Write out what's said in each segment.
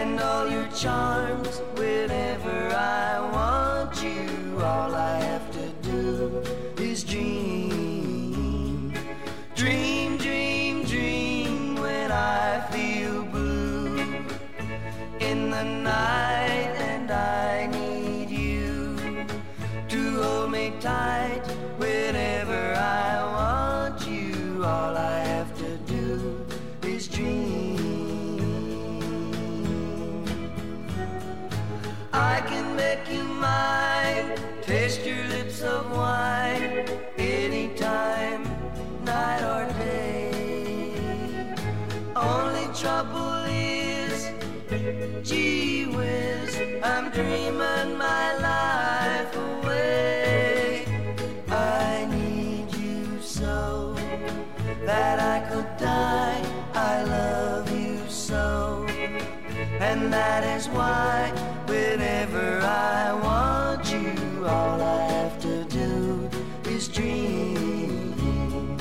and all your charms whenever I want you. All I have to do is dream, dream, dream, dream when I feel blue in the night, and I need you to hold me tight whenever I want you. All I I can make you mine, taste your lips of wine anytime, night or day. Only trouble is, gee whiz, I'm dreaming my life away. I need you so that I could die. I love you so, and that is why whenever I want you, all I have to do is dream,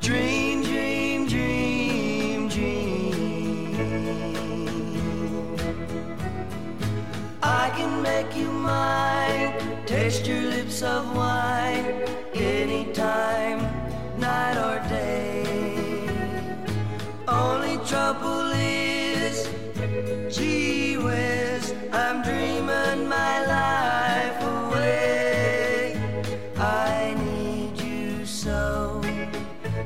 dream, dream, dream, dream. I can make you mine, taste your lips of wine anytime, night or day. Only trouble is, gee whiz, I need you so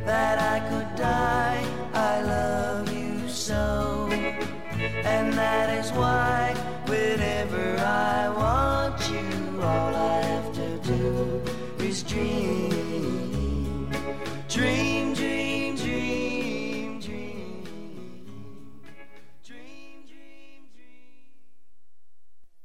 that I could die. I love you so, and that is why whenever I want you, all I have to do is dream, dream.